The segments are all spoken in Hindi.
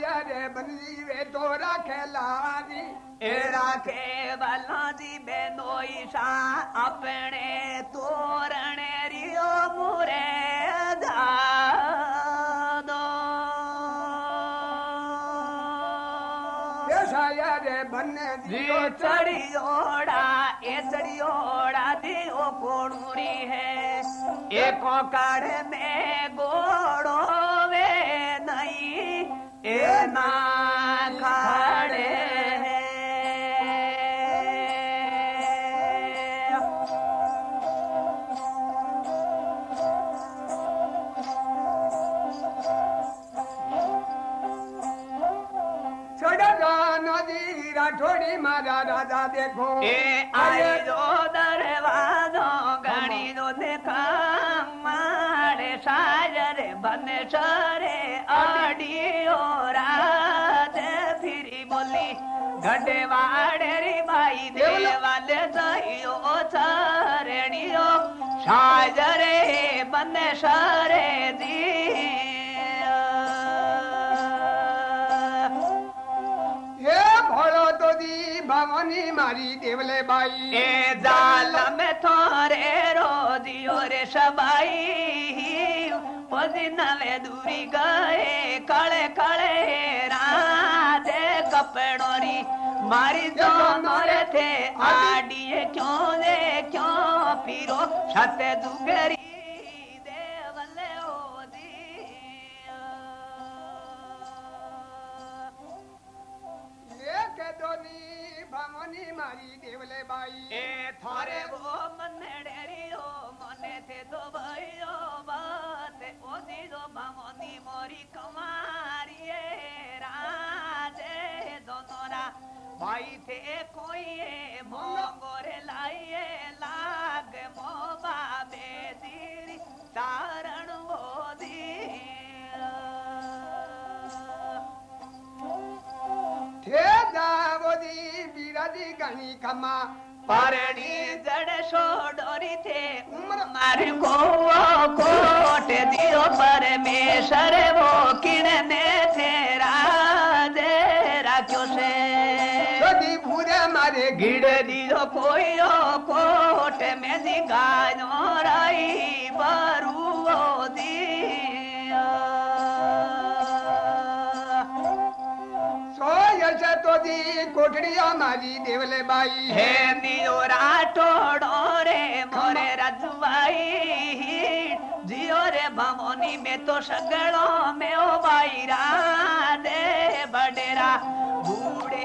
शायर बनजी वे तो राखे लाजी ए राखे वाला जी बेनोई सा अपने तोरण रियो मुरे शायर बन जियो चढ़ियोड़ा ए चढ़ियोड़ा दियो कोणूरी है। एको काढ़ में ছোট নদীরা ঠোড়ি মারা রাজা দেখো। আরে साजरे बन सरे जी ये भोलो तो दी भवानी मारी देवले बाई। ए जाल में थोरे रो दियो रे सबाई नवे दूरी गए काले काले राधे कपड़ोरी मारी दोनों थे आडिए क्यों दे क्यों पीरो छते दुगरी मारी देवले बाई ए थारे वो मन डेरियो मने थे दो भाई बात ओ दी दो भामोनी मोरी कमा হইতে কয়ে ভঙ্গর লাইয়ে লাগ মোবা বেদির তারণ বোধি থে দাবদি বিরাদি গানি খামা পারণি জড় সোডরিতে উমর। মার গো কোট দিও পরমেশ্বর वो किण दे थे गिड़री जो पोयो कोट में दिगानो राई बरुओ दिया। तो दी कोटड़िया मारी देवले बाई। हे नियो राटोड़ो रे मोरे रजवाई जियो रे भवनी में तो सगड़ो में ओ बाई दे बडेरा बूढ़े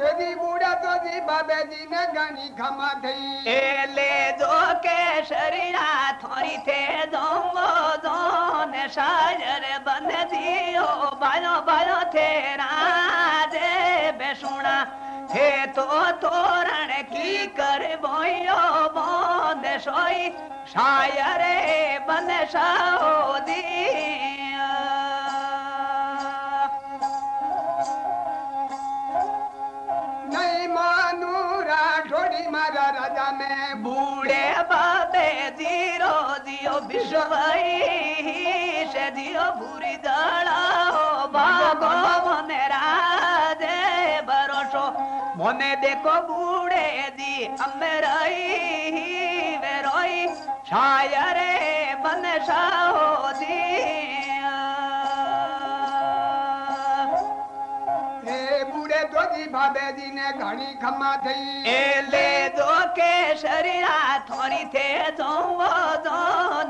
यदि बूढ़ा तो जी बाबे जी ने गणी खमा थी ले दो के शरीरा थोड़ी थे दोंगो दो সে তো তোরণ কি করব বন্ধ সই সায়রে বন্ধ সাউদি। देखो बूढ़े दी अमराई वे रोई। शायर बन शाहो दी भाभे जी ने घणी खमा थई। ए ले दो के शरीरा थोरी थे जो वो दो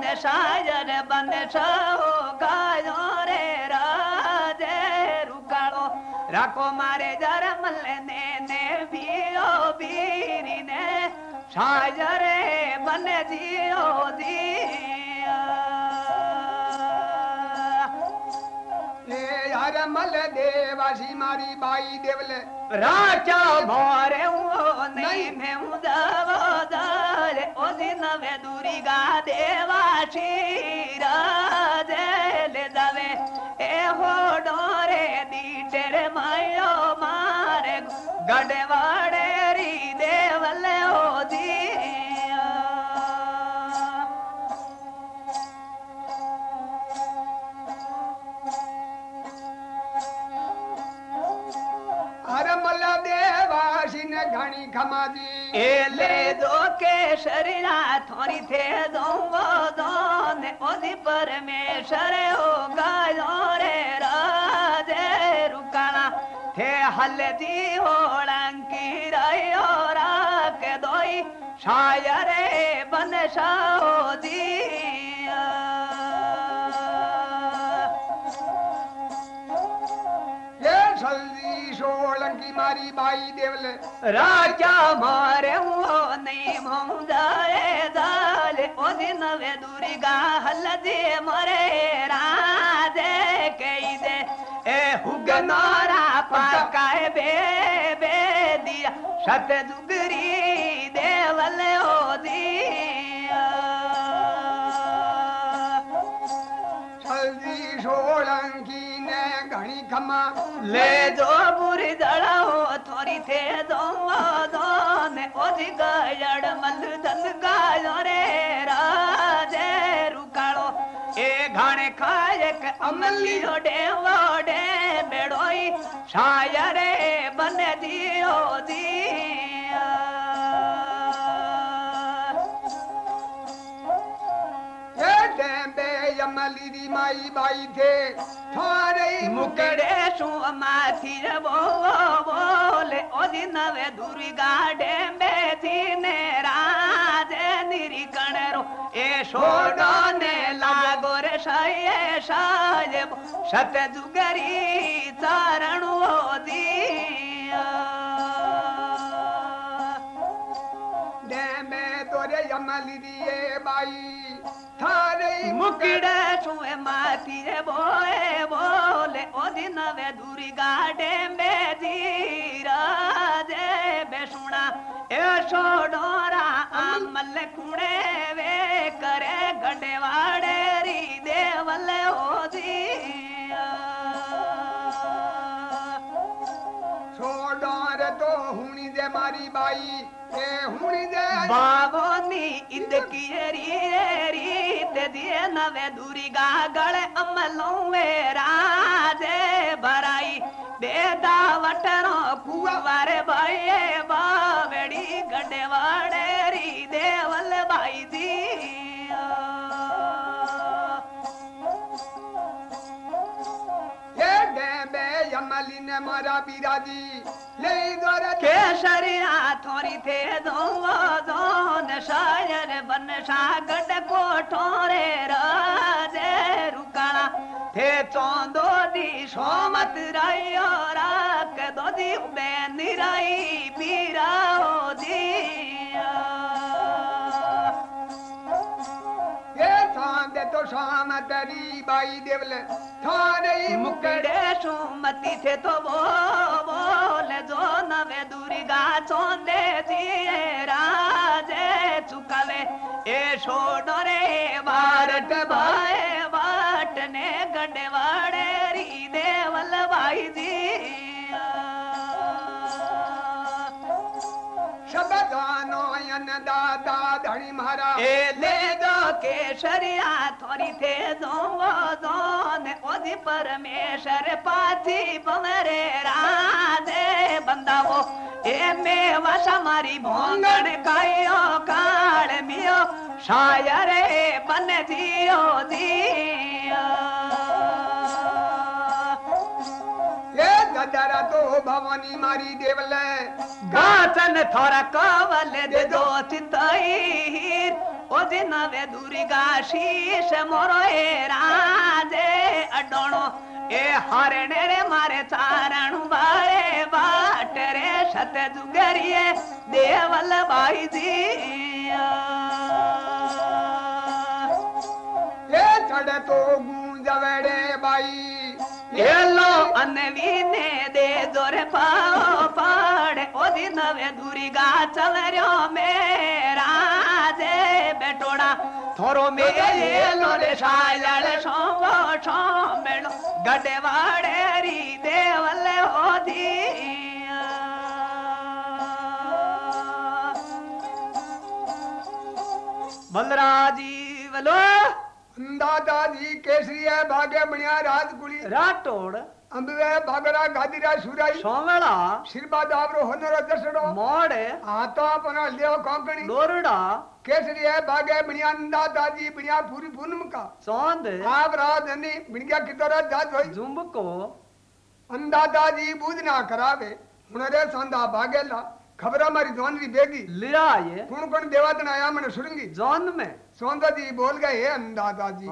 ने शायर बन सहो गायो रे राजे रुकालो। राखो मारे जा साजरे बन दियो। दिया मल देवासी मारी बाई देवले। राजा भोरे नहीं। मैं उदार ओ दूरी गा देवा राजे ले दवे ए हो डोरे दी तेरे मायो मारे। गड़वाड़े घणी घमाजी एले दो के शरीरा थोरी थे दो वो दो ने ओदी परमेश्वर ओ गायो रे राजे रुकाना। थे हलती होड़ंकी रायो राके दोई। शायर बन शाओ Raja mare ne mongare dale o din ve duriga halde mare rade kaide e hugnara pakae be be dia shat dugri devale o dia chaldi sholangi ne gani खेदो दो ने ओजी गयड़ मल दल रे, राजे रुकालो। ए घाणे खाए के अमलियो डेवो डे, बेड़ोई छाया बने दियो दी आई बाई थे थारे मुकड़े सो माथिर वो बोले ओ दिन वे दूरी गाड़े में थी ने राज निरीकण रो। ए सोडो ने लागो रे सये साज सत जुगरी चरण ओ दिया। डे तोरे यमली दिए बाई થારે મુકડે છું એ માતી રે બોએ બોલે, ઓ દિન વે દૂરી ગાડે મે ધીરાજે બેસુણા. એ છોડોરા આમલ ખૂણે વે કરે ગડે વાડે રી દેવલે ઓદી हुणिदे बावो नी इंद दिए नवे दूरी गा गले अमलों वे राजे। भराई बेदा वटरो कुवारे भाई बावड़ी गडे वाड़े री, देवल भाई जी ধরা বিরাজি নেই ধরা কেশরিয়া থরিতে দৌজন সায়র বন সাগট কোঠোরে রাজে রুকালা। থে চন্দো দি সোমত রাইয় রাখ, দদি বে নিরাই বিরাও দি शाम तेरी बाई देवल थारे मुकड़े। सोमती थे तो वो बोल जो नवे दुर्गा चोंदे दिए राजे चुकावे। ए छोड़ो रे भारत भाए बाटने गड़े वाड़े री देवल भाई जी। शब्दानो दाता धनी महाराज। ए ले केशरिया थोरी थे ओदी परमेश्वर पाथी पमरे राधे बंदा वो ए में वसा मारी भोंगण कायो काल मियो शायर बन जियो दियो ये गदरा तो भवानी मारी देवले। गाचन थोरा कवल दे दो चिताई ओदे नवे दुर्गा शीश मोरो ए राजे अडोणो। ए हरणे रे मारे चारण बाळे बाट रे सत जुगरिये देवल बाई जी ए चढ़े तो गूंजवड़े बाई। ये लो अनवीने दे जोरे पाओ पाड़े। ओदी नवे दुर्गा चल रयो मेरा। छोड़ा थोरो मेरे लोरे सायल सोंगो छोमेलो गडवाड़े री देवले ओधी बलराजी बोलो। दादाजी केसरी है भाग्य बनिया रात गुली रात तोड़ ಅಂಬುವೆ ಬಾಗರ ಗಾದಿರ ಸುರಾಯಿ ಸೋಮಳ ಶಿರ್ಬಾದ ಅವರು ಹೊನ್ನರ ದರ್ಶನ ಮಾಡೆ ಆತಾಪನ ಅಲ್ಲಿಯೋ ಕೊಂಕಣಿ ನೋರುಡ ಕೇಸರಿಯ ಬಾಗೆ ಬಿಣಿಯಂದ ದಾದಿ ಬಿಣಿಯ ಪೂರಿ ಪೂರ್ಣಮುಖ ಸೋಂದ ಆವರ ದಲ್ಲಿ ಬಿಣಿಯ ಕಿತ್ತೋರ ದಾದ್ ಹೋಯ್ ಜುಂಬಕೋ ಅಂದಾದಾದಿ ಬೂದನಾ ಕರಾವೆ ಹುಣರೆ ಸಂದ ಬಾಗೆಲ್ಲ खबरा मारी जॉन री बेगी लिया ये कौन कौन देवादन आया मैंने सुरंगी जॉन में सौंदर्य बोल गए हे अंदादाजी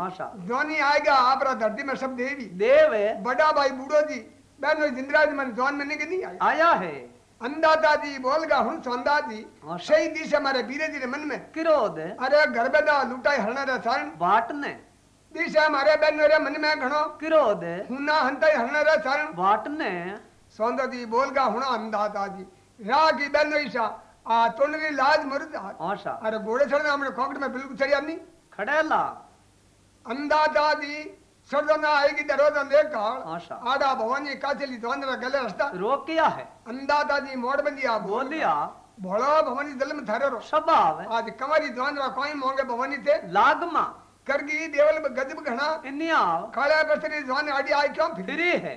जोनी आएगा आपरा धरती में सब देवी। देव बड़ा भाई बूढ़ो जी बहनो जिंदराज मन जोन में नहीं नहीं आया? आया है। अंदादाजी बोल गया हूँ सौंदाजी आशा। सही दिशा हमारे बीरे जी मन में। किरोद अरे घर बेदा लुटाई हरना रे बाटने दिशा हमारे बहनो रे मन में घणो। किरोद हुना हंताई हरना रे सारण बाटने सौंदर्य बोल गया हूँ अंदादाजी रा की बहनो ईशा आ तोनरी लाज मरुद आशा अरे घोड़े चढ़ना हमने खोकट में बिल्कुल चढ़िया नहीं खड़ेला अंदादाजी सर्दना आएगी दरोदन देखा आशा आड़ा भवानी काचली द्वांद्र गले रस्ता रोकिया है अंदादाजी मोड़ बंदिया बोल बोलिया भोलो भवानी दल में थारे रो स्वभाव आज कंवारी द्वांद्र कोई मोंगे भवानी थे लागमा करगी देवल में गजब घना इन्याव काले बसरी जवान आड़ी आई क्यों फिर है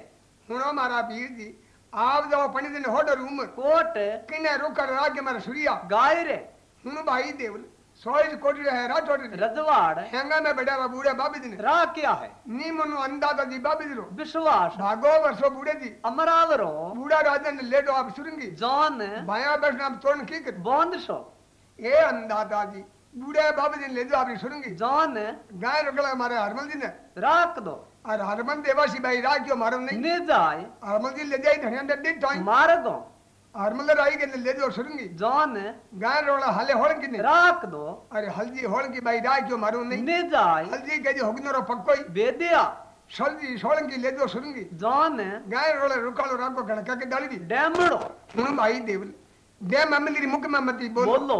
हुनो मारा वीर जी आप जाओ पणी दिन होडर उमर कोट किने रुकर रागे मारा सूर्या गायरे हुन भाई देवल सोइज कोटरी है राठौड़ रजवाड़ हेंगा में बैठा रहा बूढ़े बाबी दिन रा क्या है नी मनु अंदादाजी बाबी दिलो विश्वास भागो वर्षो बूढ़े जी अमरावरो बूढ़ा राजन लेटो आप सुरंगी जौन भाया बैठना आप तोड़ की कर बोंद सो ए अंदाता जी बूढ़े बाबू जी ले जो आपकी सुनूँगी जौन गाय रगड़ा हमारे हरमल जी ने राख दो राग क्यों मारो नहीं ने जाए हरमल जी ले जाई धनिया दे दी टाइम मार दो हरमल राई के ले जो सुनूँगी जौन गाय रगड़ा हले होड़ की राख दो अरे हल्दी होड़ की भाई राग क्यों मारो नहीं ने जाए हल्दी के जो हुगनो रो पक्को ही बेदिया सल्दी सोलन की ले जो सुनूँगी जौन गाय रगड़ा रुकालो को गणका के डाली दी डैमड़ो हुन भाई देवल दे ममली मुख में मती बोल बोलो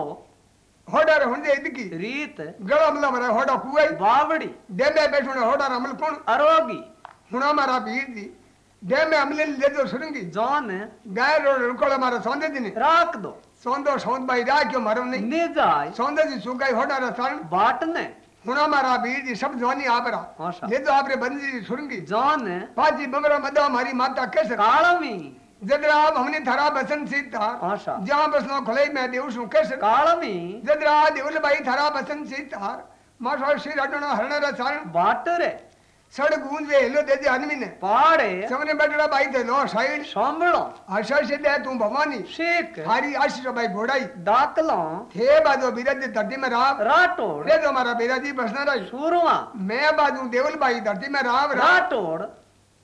होड़ा रे हुन दे इदकी रीत गला मला मरा होड़ा कुआई बावड़ी दे बे बैठो ने होड़ा रमल कौन अरोगी हुना मारा वीर जी डे में अमले ले जो सुरंगी जौन गाय रो रुकोला मारा सौंदे दिन राख दो सौंदो सौंद भाई रा क्यों मारो ने जाए सौंदे जी सुगाई होड़ा रा बाटने हुना मारा वीर जी सब जवानी आपरा ले तो आपरे बंदी सुरंगी जौन पाजी बमरा मदा हमारी माता कैसे कालमी जदरा हमने थरा बसन सीता जहाँ बसनो खले मैं देव सु कैसे? कालमी जदरा देवल भाई थरा बसन सीता माशा श्री रटना हरण रा सारण बाटरे सड़ गूंज वे हेलो दे आदमी ने। पाड़े समने बैठड़ा भाई दे लो साइड सांभळो आशा से दे तू भवानी। शेख। हारी आशीष भाई घोड़ाई। दाकलो थे बाजू बिरज धरती में राव। राठौड़ रे तो हमारा बिराजी बसना रही सूरवा। मैं बाजू देवल भाई धरती में राव। राव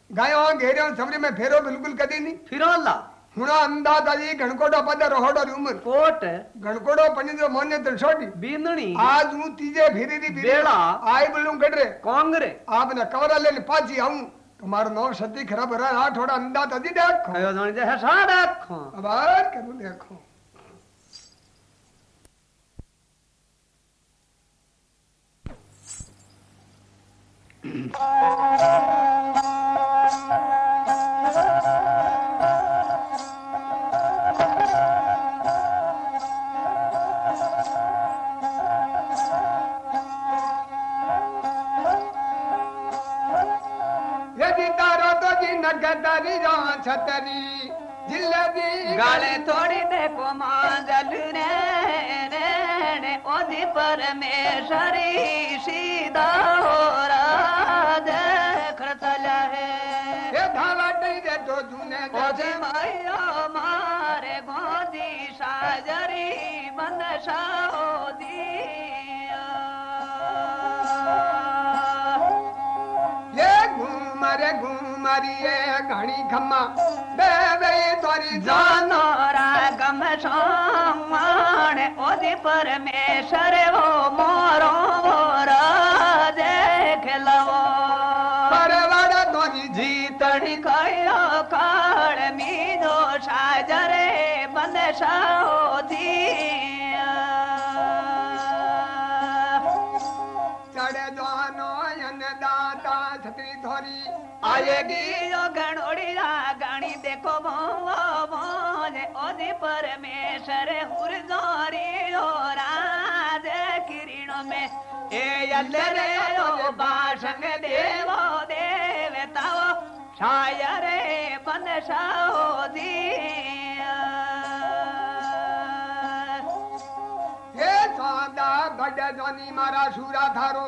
गायो घेरे समरे में फेरो बिल्कुल कदी नहीं। फिरोला हुना अंदाज़ा जी घणकोटो पद रोहड़ो री उम्र। कोट। घणकोटो पंडित मोने तो छोटी बींदणी। आज हूँ तीजे फिरी फिरी बेड़ा। आई बोलूँ गडरे कांगरे। आपने कवरा ले पाची आऊँ। तुम्हारो नौ सती खराब रहा थोड़ा अंदाज़ा जी देखो। कयो जण जे साड़ा खो अब आर करूँ देखो। छतरी जिल्लदी गाले थोड़ी देखो मांजल रे रे ओदी परमेश्वरी सीधा हो तो जूने ओदी माया मारे गोदी साजरी मन साओदी ये घूमरे घूमरिए घणी खम्मा बे बे तोरी जान जानो रागम सोमाण ओदी परमेश्वर वो मोरो છત્રી ધોરી. આજે ગીરો ઘણોડી રાગણી દેખો ભો ભોલે ઓને પરમેશ્વર હુર ધોરી ઓ રાજ કિરીણો મે. એ યલ્લે ઓ બાષંગ દેવો દેવતાઓ છાય રે બનશાઓ દી હે સાંદા ભડ ધ્વનિ મારા સુરા ધારો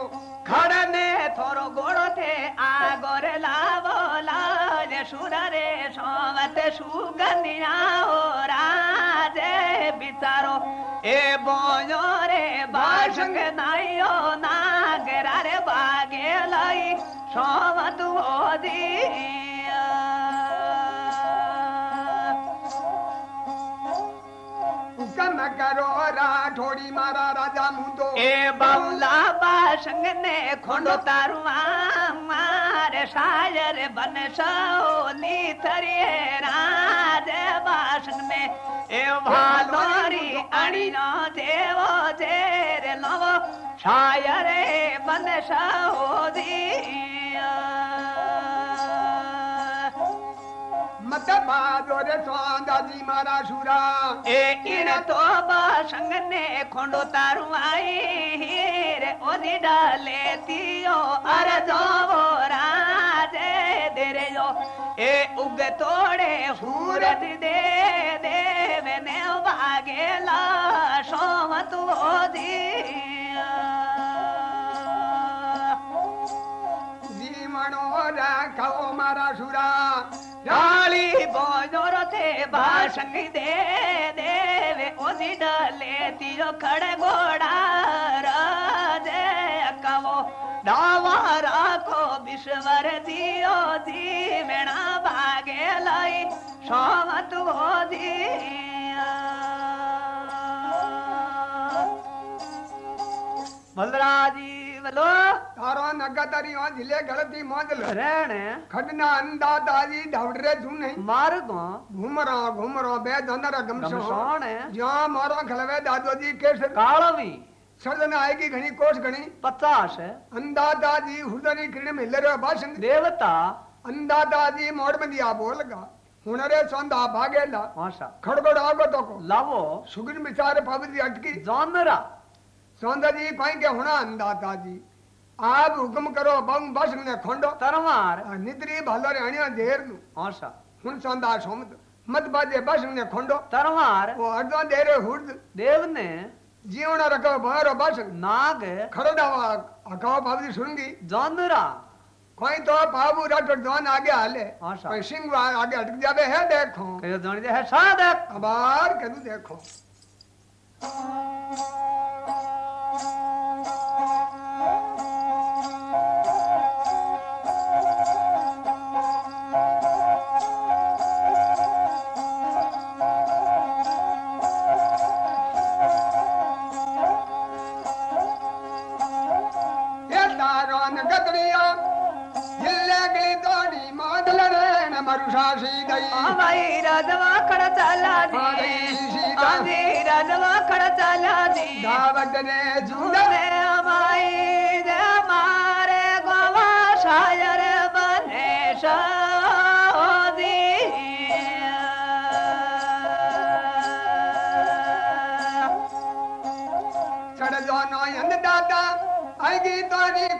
ধরনে থর গোড়তে আগর লাভলা লাজে সুরারে সমাতে সুগন্ধিয়া ও রাজে বিচারো। এ বয়রে বাসঙ্গ নাই ও নাগরারে বাগে লাই সমাত অধীন न करो राठोड़ी मारा राजा मुंदो ए बाउला बासंग ने खोंडो तारुआ, मारे सायर बन सोली थरी राज बासंग में ए भालोरी अड़ियो देवो देर लवो सायर बन सोली বাদরে সন্দাজি মারা সুরা এ ইনে তো বা সঙ্গনে খন্ড তারু আই রে ওদি ডালে তিও আর যাব রাজে দেরে যো এ উগ তোড়ে হুরত দে দেবে নে বাগেলা সোমত ওদি জীবন রাখাও মারা সুরা भाषण दे देवे उसी डाले तीरो खड़े घोड़ा राजे। कवो डावारा को विश्वर दियो दी, मेणा भागे लाई सोमत हो दिया। मलराजी बलो। आरोन अगातारी और ज़िले गलती मौजल। रहने। खटना अंदा ताजी ढवड़े झुने। मार को। घूम रहा घूम रहा बे धनर गमसोन है। जहाँ मारो खलवे दादो जी के से कालवी सर्दन आएगी घनी कोष घनी पचास है। अंदाता जी हृदय किरण में ले रहे भाषण। देवता। अंदाता जी मोड़ में दिया बोलगा। हुनरे चंदा भागेला। आशा खड़गड़ आगो तो को। लावो। सुगन विचार पावती अटकी। जानरा। चंदा जी कहेंगे हुना अंदाता जी आप हुक्म करो बम बस ने खोंडो तरवार निद्री भलो रेणियो देर नु हाँ सा हुन संदा सोमत मत बाजे बस ने खोंडो तरवार ओ अर्धो देरे हुड देव ने जीवण रखो बारो बस नाग खरडा अकाव बाबी सुनगी जानरा कोई तो बाबू राठौर दोन आगे हाले कोई सिंह आगे अटक जावे है देखो कह दोन जे है सा देख अबार कदू देखो चला दे आंधी राजवा खड़ा चला दे धावक दे झूला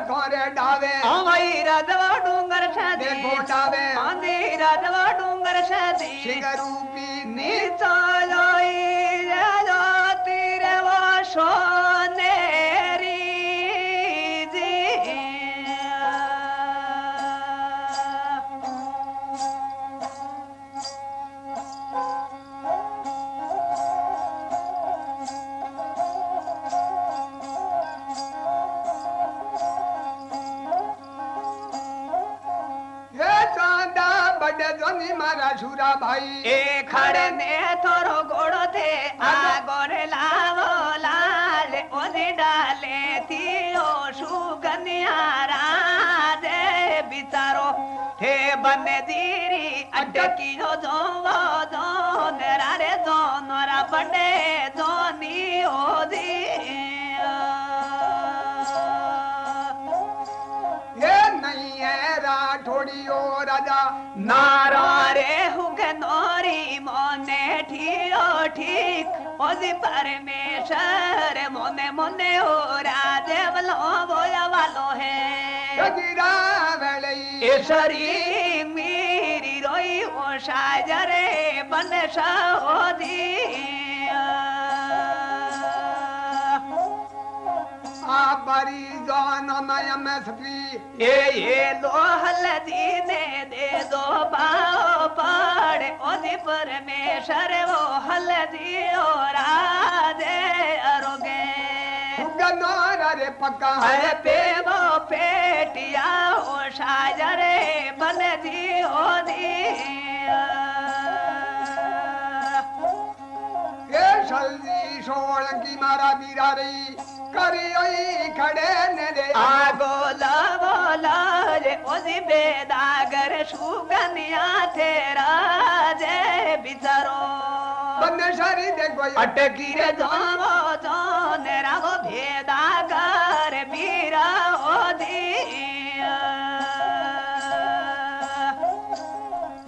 तोरे डावे। हाँ भाई राजवा डूंगर शादी। डावे। हाँ दी डूंगर शादी। सिंह रूपी नी नीचा लोई रे लोती रे वो मारा छुरा भाई એ ખડને થોરો ગોળો થે આ ગોરે લાવો લાલ ઓની ડાલે થીઓ સુગનિયા દે બિચારો હે બને દીરી અટકીનો જોવો જો નરારે જો નરા બડે જોની ઓદી ये नहीं है राठौड़ियो राजा નારો पर में शर मोने मोने हो राजवलो बोया वालो है। शरी मेरी रोई ओ शाजरे बन शो मारी जानो नया मैं ए ये दो हलदी ने दे दो पाओ पाड़े ओ परमेश्वर वो हलदी ओरा दे अरोगे। गनोरा है पे वो पेटिया ओ शाजरे बन दी ओ दी शोल की मारा बीरा रही। करियोई खड़े ने रे। आगो लावो लारे ओजी बेदागर शुगनिया तेरा जे बिचारो।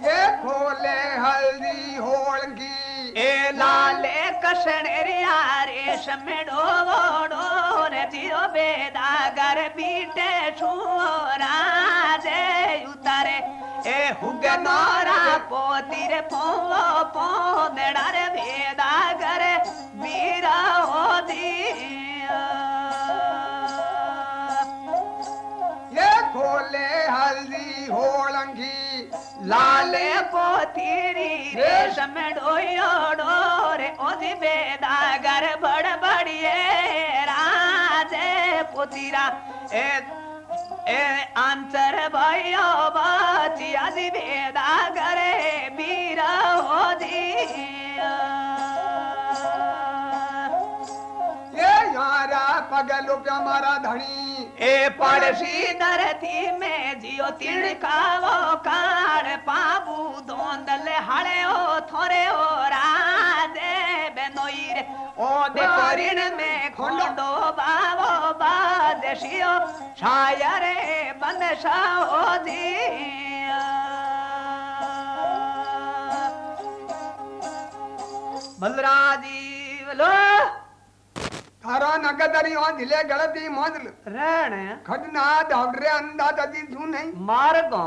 ये खोले हल्दी होलगी ए लाले श मेड़ो वोड़ो जियो बेदा घर बीटे छोरा जे उतारे। ए हुग नोरा पोतिर पोलो पोनेड़ा रे बेदा घर बीरा हो दिया। ये खोले हल्दी होलंगी लाले पोतीरी रेशम डोयो डोरे ओदी बेदागर बड़ बड़िए राजे पुतिरा ए ए अंतर भयो बाची आदि बेदागर गेलो प्या मारा धणी ए पड़सी धरती में जियो तिड़कावो काड़ पाबू दोंदल हळे ओ थोरे ओ राजे बेनोईर। ओ देखोरिन में खोंडो बावो बादेशियो शायरे बनशा ओ दिया बलराजी बोलो। हरा नगदरी ओंज ले गलती मोंजल रहण खडना दावरे अंदा तजी धू नहीं मार को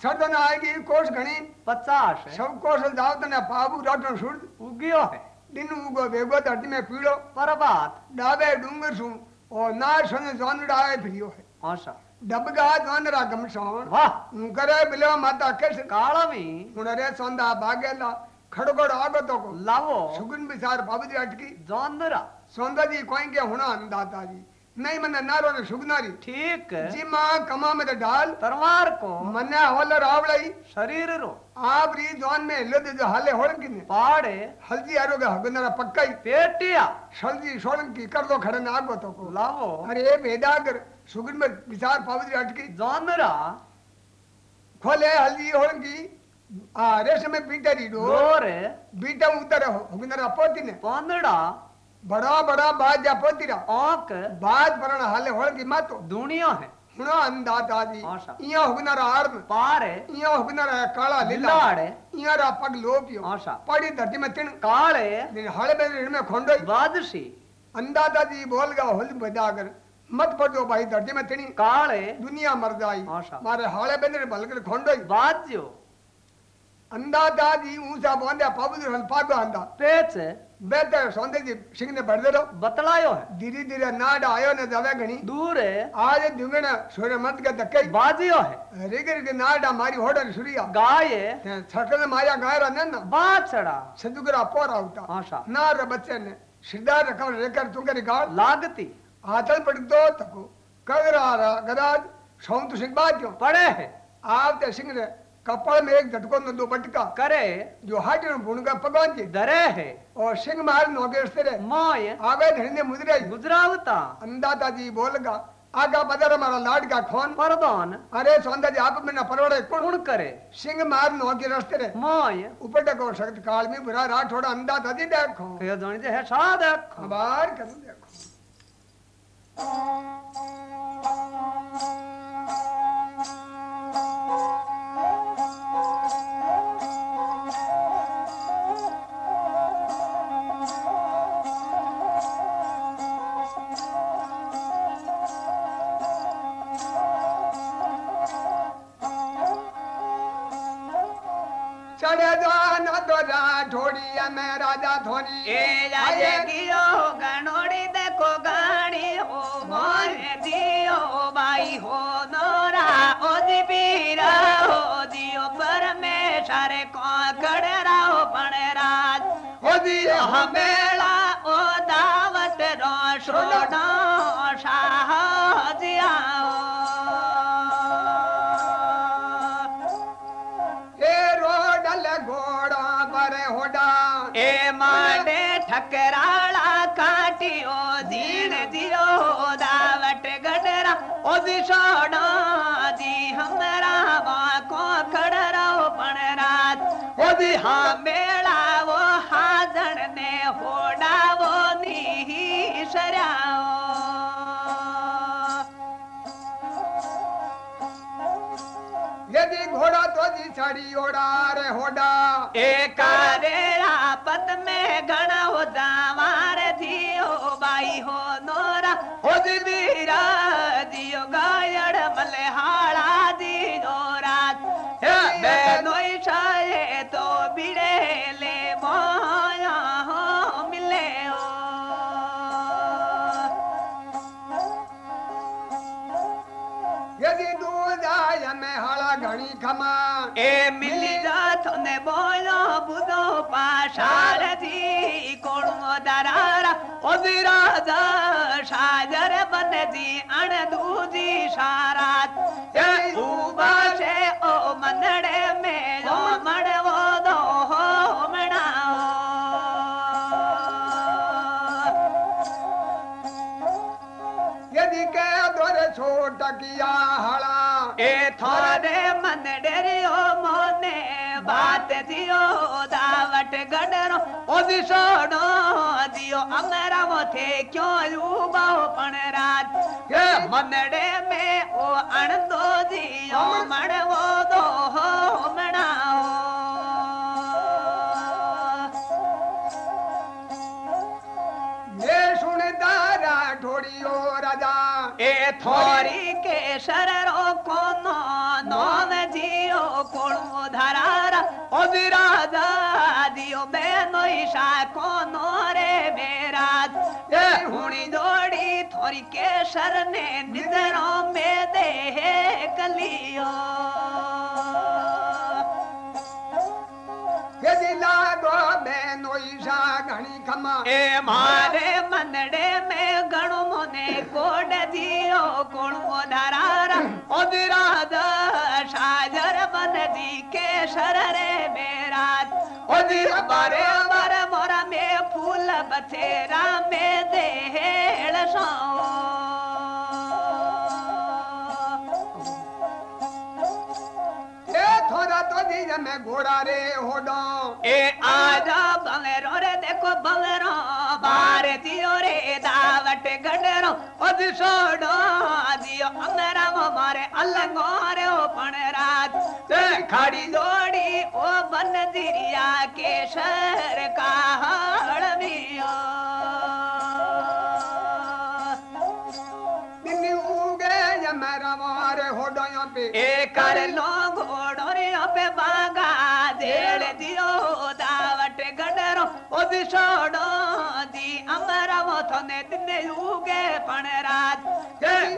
छडन आएगी कोष घणी 50 सब कोष दावत ने बाबू राठन सुर उगियो है दिन उगो वेगो धरती में पीड़ो परबात डाबे डूंगर सु और ना सन जानड़ा है फिरियो है आशा डबगा जानरा गमसोन वाह करे बिलो माता केस काला में उनरे सोंदा भागेला खड़गड़ आगतो को लावो सुगन बिचार बाबू जी अटकी जानरा सौंदाजी कोएँगे होना अंदाता जी। नहीं मने नारो ने सुगनारी ठीक। जी माँ कमा में तो डाल। तरवार को। मने होल रावड़ई शरीर रो। आप री जवान में हिलो जो हाले होड़न की पाड़े। हल्जी आरोगे हगनरा पक्का ही पेटिया। सलजी सोड़न की कर दो खड़े ना आगो तो को। लाओ। अरे ए सुगन में विचार पावदरी अटकी जानरा। खोले हल्जी होड़न की। आ रेशम में बीटा रीडो बीटा उतर हगनरा पोती ने। पांदड़ा। ಬಡೋ ಬಡೋ ಬಾಜ್ ಪೋತಿರ ಓಕ್ ಬಾಜ್ ಬರೋಣ ಹಲ್ಲೆ ಹೊಳಗಿ ಮಾತು ದುಣಿಯೋ ಹೆ ಹುಣೋ ಅಂದಾದಾದಿ ಇಯೋ ಹುಗ್ನರ ಆರ್ನ ಪಾರೆ ಇಯೋ ಹುಗ್ನರ ಕಾಳ ಲಿಲ್ಲಾಡೆ ಇಯರ ಪಗ್ ಲೋಪಿಯೋ ಆಶಾ ಪಡಿ ಧರ್ತಿ ಮೆ ತಿಣ ಕಾಳೆ ನಿನ್ ಹಳೆ ಬೇರೆ ಇಣ್ಮೆ ಕೊಂಡೋಯ್ ಬಾದಶಿ ಅಂದಾದಾದಿ ಬೋಲ್ಗ ಹೊಲ್ ಬದಾಗರ್ मत पड़ो भाई धरती में तिनी काले दुनिया मर जाई मारे हाले बेंद्र बलकर खोंडोई बात जो ಅಂದಾದಾದಿ ಊಸ ಬಂದೆ ಪಬದು ಪಾಗ ಅಂದ. ಪೇಚ बेहतर सौंदे जी सिंह ने भर दे रहो बतलायो है धीरे धीरे नाड आयो ने जावे घणी दूर है आज दुंगण सूर्य मत के धक्के बाजियो है रिग रिग नाड हमारी होडर सूर्या गाय है छटल माया गाय रा ना बात चढ़ा सिद्धुगरा पोर आउटा आशा ना रे बच्चे ने सिद्धा रखा रेकर तुंगे रिकाल लागती आतल पड़ दो तको कगरा रा गराज सौंत सिंह बात पड़े है आप ते सिंह ने कपड़ में एक झटको न दो बटका। करे। जो हाटी भूण का पगवान जी। दरे है। और सिंह मार तेरे मोय। आगे धनी ने मुद्रे गुजरावता अंदाता जी बोलगा आगा बदर हमारा लाड का खोन। परदोन अरे सौंदर्य जी आप में न परवड़े। कौन कुण करे? सिंह मार नौके रस्ते रे मोय। ऊपर टको शक्त काल में बुरा रात थोड़ा अंदाता जी देखो। कह जानी जे है सा देखो। खबर कर देखो। में राजा धोनी। ए जाजे गियो गणोड़ी देखो गाड़ी हो मोरे दियो बाई हो नोरा ओ दीपीरा हो दियो परमेश्वर को कड़रा हो पणराज हो दिया हमेला। ओ दावत रो सोना। शाह जिया ए रोडल घोड़ा बरे होडा ए माडे ठकराला काटियो दीन दियो दावट गडरा, ओ दिशोडो जी हमरा को खड़राओ पण रात। ओ दी हा मेला वो हाजण ने होडावो नी छड़ी ओड़ा रे होडा एकारे पत में घना हो दावार दियो बाई हो नोरा। हो दीरा दियो गायड़ मलहाड़ा दियो जात ने बोलो बुदो पाशार दी कोणो दरारा ओदिरा दा शाजर बन दी दावट गडरो ओ दिसोडो दियो अमरा मोथे क्यों लूबाओ पण रात? ये मनडे में ओ अणदो दियो मणवो दो हो मणाओ ये सुन दारा ढोड़ियो राजा। ए थोरी के शररो कोनो नोन जियो विराजा दियो ईशा कोनो रे मेरा। हुणी जोड़ी थोरी के ने निदरों में दे कलियो में ए मारे। मनडे में गणु मोने कोड दियो कोणो धरारा ओ विराजा साजर बन दी के शर रे दिर बारे बार मोरा में फूल बथेरा में देहल सो। थोड़ा तो दीज में घोड़ा रे होडो। ए आजा बंगरो रे देखो बंगरो बार दियो रे गडरो ओ दिसोडो दियो अमरा मारे अलंगोरे ओ पण रात ते खाड़ी जोड़ी ओ बन दिरिया के शहर का हड़मियो दिन उगे ये मेरा मारे होडो पे। ए कर लो घोड़ो रे पे बागा देड़ दियो दावट गडरो ओ दिसोडो दी अमरा वो थने दिने उगे पणराज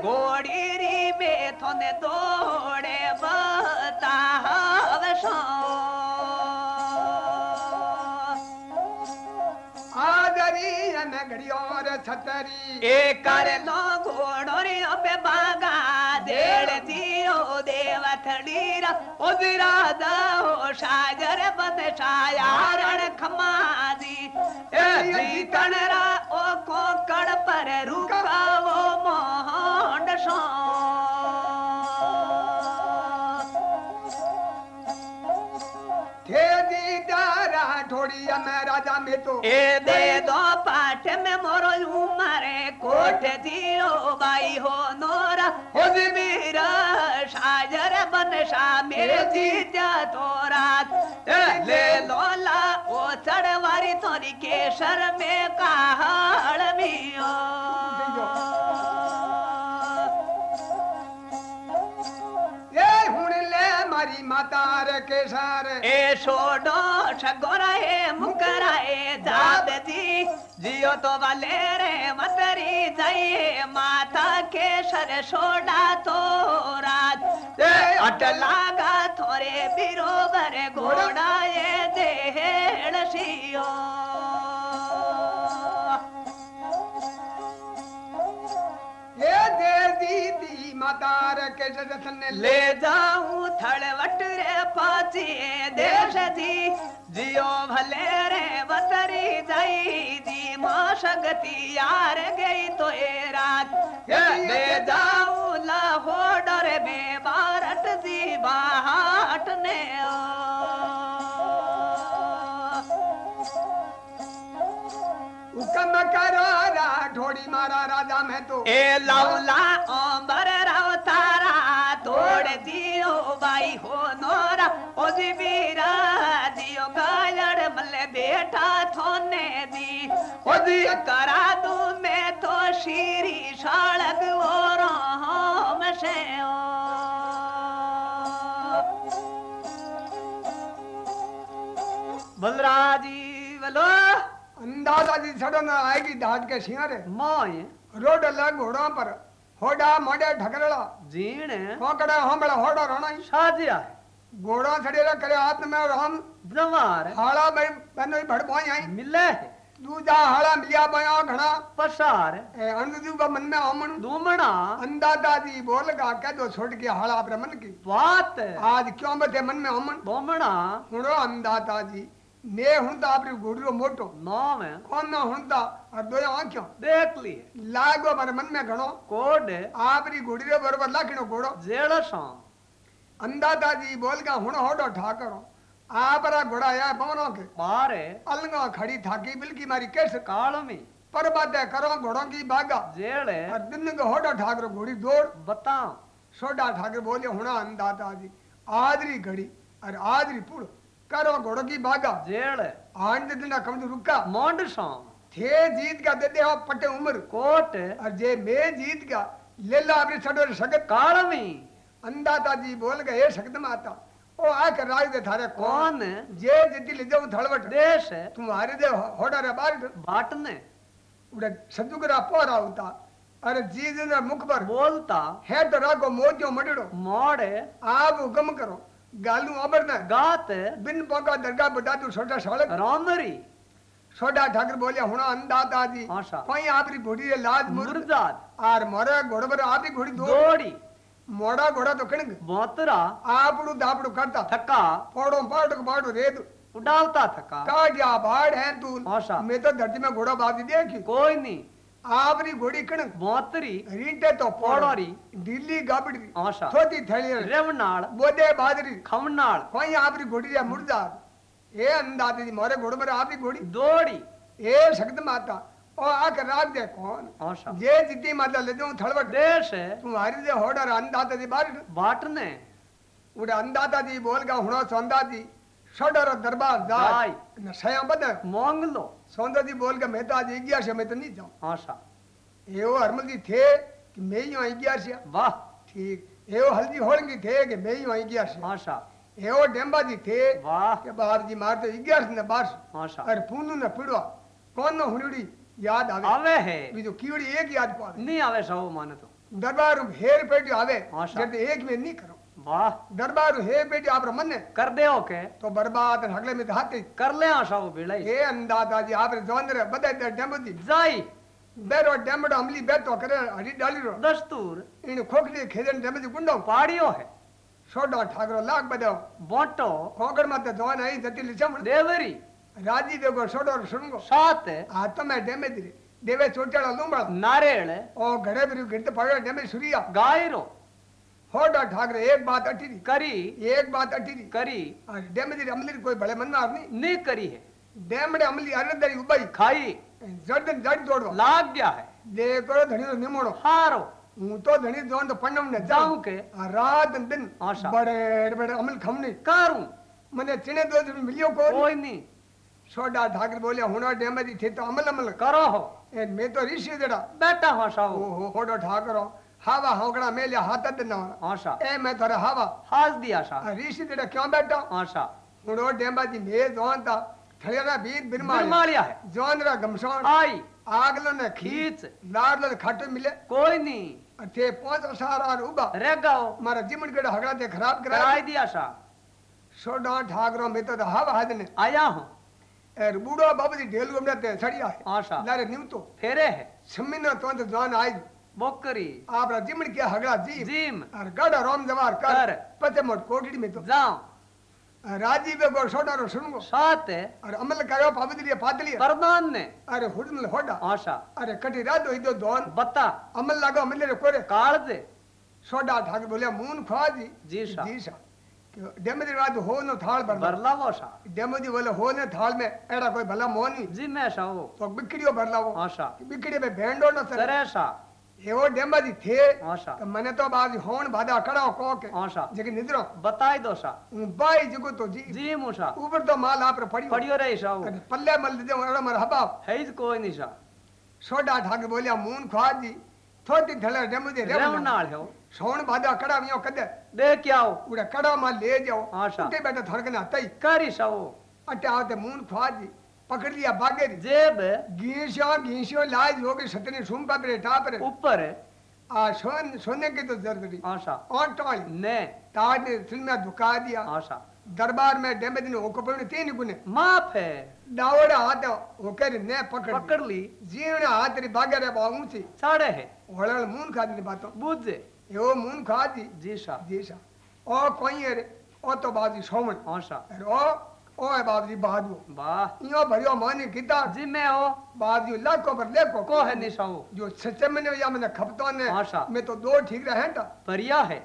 घोड़ी री में थने दौड़े बता घड़ियों छतरी। एक कर लो घोड़ो रे पे बागा। देड़ दियो देवथड़ी रा। उदरा दो सागर बद छाया रण खमादी। ए जीतन तो ए दे दो पाठ में मोरो उमरे कोट जियो बाई हो नोरा। हो मेरा शाजर बन शा मेरे जीजा तोरा। ले। लोला ओ चढ़वारी तोरी केसर में कहा मियो। मातार केसार। ए छोडो सगोरा ए मुकरा जी जियो तो वाले रे मतरी जाए माता केसर छोड़ा तो रात ए अट लागा थोरे बिरोबर घोड़ाए ए दे दीदी माता रे रतन ले जाऊँ थड़वट रे पाचिए देश जी जियो भले रे बतरी जाई जी माँ शक्ति यार गई तो ए रात ले जाऊँ लाहौर में बारट जी बाहट ने ओ। हुकम करो राठौड़ी मारा, राजा में तो। ए लौला ओंबर राव तारा, तोड़ दियो बाई हो नोरा। ओ जी बीरा दियो गायड़ मले बेटा थोने दी। ओ जी करा दू मैं तो शीरी शालग वो राम से बलराजी, बोलो। अंदाज़ा जी सड़न आएगी दाद के सिंहारे मोय रोड लग घोड़ा पर होडा मोडे ढकरला जीण कोकड़ा होंबड़ा होडा रोना साजिया घोड़ा सड़ेला करे हाथ में और हम ब्रह्मार हाड़ा भाई बनो भड़ बोई आई मिले दूजा हाड़ा मिलिया बया घना पसार ए अंधजू का मन में हमन दूमना अंदाज़ा जी बोल गा कह दो छोड़ के हाड़ा ब्रह्मन की। बात आज क्यों बते मन में हमन बोमना हुणो अंदाता जी। ने हुणता आपरी घोड़ियो मोटो। नाम कौन ना हुणता और दो आँखों। देख लिए। लागो पर मन में घणो। कोड आपरी घोड़ियो बरोबर लाखिनो घोड़ो। जेड़ सो अंदाता जी बोल गा हुण होडो ठाकरो। आपरा घोड़ा या पवनो के। पारे अलगा खड़ी थाकी बिल्की मारी कैसे। काल में। पर बातें करो घोड़ों की बागा। जेड़े और दिन को होडो ठाकरो घोड़ी दौड़ बताओ। सोडा ठाकर बोले हुणा अंदाता जी आदरी घड़ी और आदरी पुड़। करो घोड़ों की बागा जेड़ आंड दिन कम रुका मोंड सो थे जीत का दे दे हो पट्टे उम्र कोट और जे मैं जीत का ले ला अपनी छड़ो सगत काल में अंदाता जी बोल गए हे सगत माता ओ आकर राज दे थारे कौन जे जिद्दी ले जाऊँ थड़वट देश तुम्हारे दे होड़ा रे बार बाटने उड़े सदुगरा पोरा होता अरे जी ने मुख पर बोलता है तो रागो मोजो मडड़ो मोड़े आप हुक्म करो गालू अबर न गात बिन पोका दरगाह बड़ा तू छोटा सड़क रामरी छोटा ठाकर बोले हुणा अंदाता जी आशा कोई आपरी घोड़ी रे लाज मुर्द मुर्दाद आर मोरे घोड़ पर आपरी घोड़ी दौड़ी मोड़ा घोड़ा तो कणग बोतरा आपड़ू दापड़ू करता थका फोड़ो पाड़ो पाड़ो रेत उड़ावता थका काटिया बाढ़ है तू आशा। मैं आपरी घोड़ी कणक बोतरी रीटे तो पोड़ोरी दिल्ली गाबड़ी आशा थोती थैली रेवनाल बोदे बाजरी खमनाल कोई आपरी घोड़ी रे मुर्दार ए अंदाते जी मोरे घोड़ पर आपरी घोड़ी दौड़ी ए शक्त माता ओ आकर राग दे कौन जे जिद्दी माता ले दूँ थड़वट देश तुम्हारी दे होडर अंदाते जी बार बाटने उड़े अंदाता जी बोल गा हुणो सौंदा जी सडर दरबार जाय जाय। न सया बद मोंग लो सौंदा जी बोल के मैं तो आज ग्यारह में तो नहीं जाऊँ। हाँ साहब ये वो हरमल जी थे कि मैं ही आई ग्यारह वाह। ठीक। ये वो हल्दी होलंगी थे कि मैं ही आई ग्यारह हाँ साहब ये वो डेम्बा जी थे वाह। के बाहर जी मारते तो ग्यारह ने बार हाँ साहब अरे पूनू ने पिड़वा कौन ना हुड़ी याद आवे। आवे है। बीजो एक याद को नहीं आवे साहब माने तो। दरबार हेर आवे हाँ साहब एक में नहीं करो। हाँ दरबार हे बेटी आप रमन कर दे ओके तो बर्बाद हगले में तो हाथे कर ले आशा वो बिलाई हे। अंदाज़ा जी आप जवान रे बदे दे डेमदी जाई। बेरो डेमड अमली बेतो करे हरी डाली रो। दस्तूर। इन खोखड़ी खेदन डेमदी गुंडो। पाड़ियो है। छोडो ठाकरो लाग बदो बोटो। खोगड़ मत तो जवान आई जतिल चमड़ देवरी। राज़ी देगो छोडो सुनगो साथ आ तो मैं डेमेदी देवे चोटड़ा लूंबड़ा नारेल ओ घड़े बिरु गिरते पड़ो डेमे सुरिया। गायरो। પડ્યો ડેમેજ સુરિયા ગાયરો હોડા ઠાકરે એક બાત અટીરી કરી એક બાત અટીરી કરી આ ડેમેજ રે અમલી કોઈ ભલે મનનાર નહીં ની કરી है ડેમડે અમલી અરદરી ઉબાઈ ખાઈ જડ જડ દોડવા લાગ ગયા है દે કરો ધણીનો નિમોણો હારો હું તો ધણી જોન તો પન્નમ ને જાઉં જાઉં કે આ રાત ને દિન આશા. બડે બડે અમલ ખમની કરું મને ચીણે દો દિન મિલ્યો કોણ કોઈ નહીં સોડા ઠાકર બોલ્યા હુણા ડેમેજ થે તો અમલ અમલ કરો હો એ મેં તો ઋષિ જડા બેટા હોશાઓ ઓહો હોડો ઠાકરો हवा होगड़ा मेल हाथ ना आशा ए मैं थोड़े हवा हास दी आशा ऋषि तेरे क्यों बैठा आशा ਹੁਣ ਉਹ ਡੇਂਬਾ ਦੀ ਮੇਜ਼ ਹੋਣ ਦਾ ਥਲੇਰਾ ਵੀਰ ਬਿਰਮਾਲਿਆ ਹੈ ਜੋਨਰਾ ਗਮਸ਼ਾਨ ਆਈ ਆਗਲ ਨੇ ਖੀਚ ਲਾੜਲ ਖੱਟ ਮਿਲੇ ਕੋਈ ਨਹੀਂ ਅਥੇ ਪਹੁੰਚ ਸਾਰਾ ਰੂਬਾ ਰਹਿ ਗਾਓ ਮਾਰਾ ਜਿਮਣ ਗੜਾ ਹਗੜਾ ਤੇ ਖਰਾਬ ਕਰਾਈ ਦੀ ਆਸ਼ਾ ਸੋਡਾ ਠਾਗਰੋ ਮੇ ਤਾਂ ਹਵ ਹਦ ਨੇ ਆਇਆ ਹਾਂ ए रुबुड़ो बाबू जी ढेल गमने ते सड़िया है आशा लारे निम तो फेरे है छम्मी ना तो जान आई बोकरी आप जिमण क्या हगा जी जिम और गड़ा रोम जवार कर, कर। पते मोट कोटड़ी में तो जाओ राजीव गो सोडा रो सुनगो सात है और अमल करो पाबदली पादली प्रधान ने अरे हुडमल होडा आशा अरे कटी रात होई दो दोन बता अमल लागो अमल रे कोरे काल दे सोडा ठाक बोले मून खा जी जी सा जी सा डेमदी रात हो न थाल भर भरला वो सा डेमदी बोले हो न थाल में एड़ा कोई भला मोनी जी मैं सा वो तो बिकड़ियो भरला वो आशा बिकड़ियो में भेंडो न सरे सा એવો ડેમ્બાજી થે આશા મને તો બાજ હોણ ભાદા કડાવ કોક આશા જેકે નિદ્રો બતાય દો સા હું ભાઈ જગો તો જી જી મોશા ઉપર તો માલ આપરે પડ્યો પડ્યો રે સા પલ્લે મલ દે ઓડા મારા હબાબ હે જ કોઈ ની સા સોડા ઠાગ બોલ્યા મૂન ખવાજી થોતી ધળે ડેમ્બે રેવ નાળ હે સોણ ભાદા કડાવ્યો કદે દે ક્યાઓ ઉડે કડા માં લે જાઓ આશા તે બેટા ધડકના તઈ કરી સાઓ અટે આવતે મૂન ખવાજી पकड़ लिया भागे जेब। गीशो गीशो लाज हो के सतने सुम का बरे टाप रे ऊपर। आ सोन सोने के तो ज़रूरी आशा। और टॉय ने। ताज ने सिल में धुका दिया। आशा। दरबार में डेमे दिन ओको पर तीन गुने। माफ़ है। डावड़ा हाथ होकर ने पकड़ पकड़ ली। जीवन हाथ रे भागे रे बाऊंची साड़े है। होलल मून खा दी बातो। बुझे। यो मून खा दी। जी सा जी सा ओ कोई रे ओ तो बाजी सोमन। आशा। ओ ओ है बाजी। बाजू वाह। यो भरियो मानी किता। जी मैं हो। बाजू लाखों पर लेको को। है नहीं साओ जो सच्चे में या मैंने खपतो ने आशा। मैं तो दो ठीक रहे टा परिया है।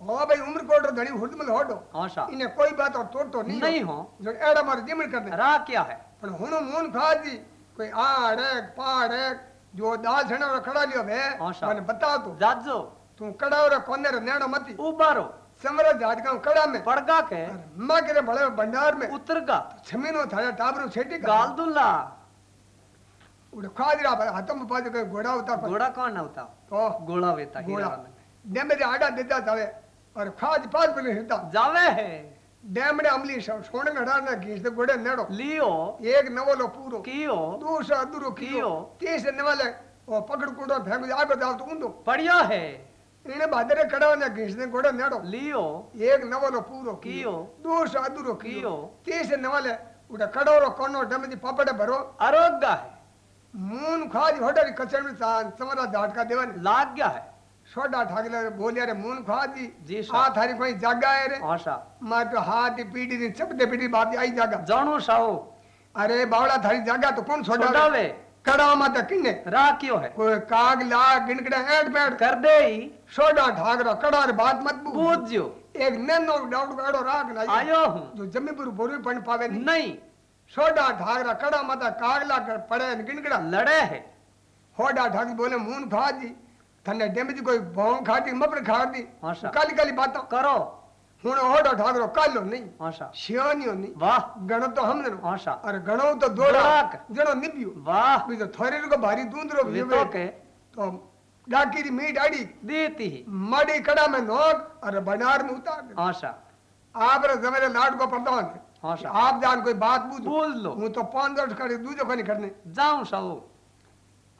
हो भाई उम्र कोट धनी हुडमल होडो। आशा। इने कोई बात और तोड़ तो नहीं नहीं हो। जो एड़ा मार जिमन कर दे। रा क्या है? पण हुनो मून खादी कोई आड़ एक पाड़ एक जो दाल छणा खड़ा लियो बे आशा। मैंने बता तू। जाजो। तू कड़ा रे कोने रे नेड़ो मती। उबारो। कड़ा में। पड़गा के? मगरे भले भंडार में। उतरगा छमीनो थाया टाबरो छेटी गाल दुल्ला उड़ खाजरा पर हाथम पाज के घोड़ा होता घोड़ा कौन होता? तो घोड़ा होता घोड़ा। ने मेरे आड़ा देता जावे और खाज पाज पर हिलता जावे? है डैम ने अमली सोने घड़ा ने घीस घोड़े नेड़ो। लियो। एक नवलो पूरो। कियो। दूसरा दूरो कियो। तीसरे नवले ओ पकड़ कुड़ो फेंक आगे जाओ तो उंदो पड़िया है। એને બાદરે કડાવને ઘીસ દે ગોડે નેડો लियो એક નવલો પૂરો કીયો. દૂસરો અધૂરો કીયો. કીયો ત્રીસ નવલે ઉડે કડોરો કોનો ડમજી પાપડે ભરો आरोग्य है મૂન ખાજ હોટરી કચેરી સાન સમરા ઝાટકા દેવાની लाग गया है સોડા ઠાકલે બોલ્યા રે મૂન ખાજી જી આ સાહેબ. થારી કોઈ જાગા હે રે आशा માર તો હાથ પીડી ની ચપટે પીડી બાપ આઈ જાગા जानो साओ અરે બાવળા થારી જાગા તો કોણ છોડાવે छोड़ावे कड़ामा किन्ने रा क्यों है? कोई काग ला गिनकड़ा ऐड बैठ कर दे ही। सोडा ढागरा कड़ा रे बात मत पूछ जो। एक नन्नो डाउट कड़ो राग ना आयो हूँ। जो जमीपुर बोरी पन पावे नहीं, नहीं। सोडा ढागरा कड़ा माता काग ला कर पड़े गिनकड़ा। लड़े है। होडा ढाग बोले मून भाजी थने डेमज कोई भौं खाती मपर खाती हाँ, काली काली बात। करो। हूँ ओडो ठाकरो कालो नहीं आशा सियानियो नहीं। वाह। गणो तो हमने आशा और गणो तो दोड़ा जणो निबियो वाह। भी तो थोरे को भारी दूंदरो भी तो के। तो डाकी री मीट देती ही। मड़ी कड़ा में नोक और बनार में उतार आशा आप रे जमेरे लाड को प्रधान आशा आप जान कोई बात बूझ। बोल लो हूँ तो पाँच दर्ज दूजो कने करने। जाऊँ साओ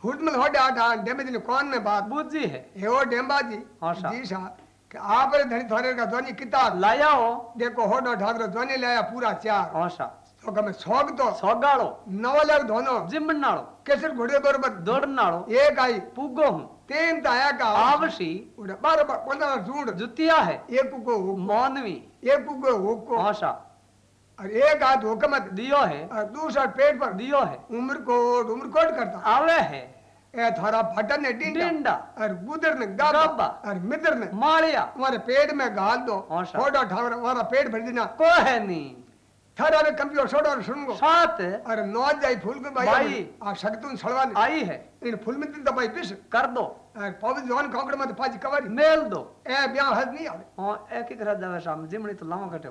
हुटमल होडा डा डेमे दिन कौन में बात? बूझी है। हे ओ जी आशा जी साहब। कि आपने धनी थोरे का ध्वनि किताब लाया हो देखो होडो ढागरो ध्वनि लाया पूरा चार होशा तो कमे सोग तो सोगाड़ो नवलग धोनो जिमनाड़ो केसर घोड़े बरोबर दौड़नाड़ो एक आई पुगो हूँ तेन ताया का आवशी उड़ा बार बार कोना झूंड जुतिया है एक पुगो मानवी एक पुगो हुको होशा और एक हाथ हुकमत दियो है और दूसरा पेट पर दियो है उम्र को उम्र कोट करता आवे है ए थारा फटन ने डिंडा और गुदर ने गाबा। और मिदर ने मालिया। तुम्हारे पेट में गाल दो। फ़ोटो ठावर हमारा पेट भर देना। को है नी। थारा ने कंप्यूटर छोड़ो और सुनगो। सात। और नौज जाई फूल को भाई भाई। आ शक्तुन सड़वाने। आई है। इन फूल में दिन दबाई पिस। कर दो। और पवन जवान कांकड़ में पाजी कवारी। मेल दो। ए ब्याह हद नहीं आवे। हाँ एक ही तरह जावे शाम जिमणी तो लावा कटे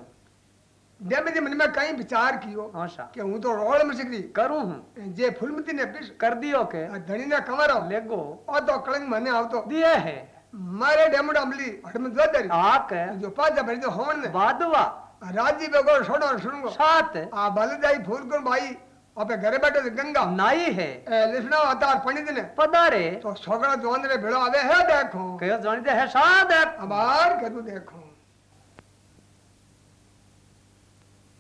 दे में मन में कहीं विचार कियो औषा कि हूँ तो रोल में सिकरी। करूँ हूँ। जे फूलमती ने पिस कर दियो के। धनी ने कमरो। लेगो। ओ तो कलंग मने आवतो। दिए है। मारे डेमड अमली हटम जोदरी आक जो पाजा भर जो होन ने। बादवा। राज़ी बेगो छोड़ो सुनगो सात आ बल जाई फूल को भाई अबे घरे बैठे तो गंगा। नाई है। ए लिसना अतार पंडित ने। पदारे तो छोकरा जोन रे भेड़ो आवे है देखो। कहो जानी दे है सात है अबार के तू देखो आजी योजने दादाजी चौड़ाई ए होड़ा खमागो बाबूजी है जी ओ के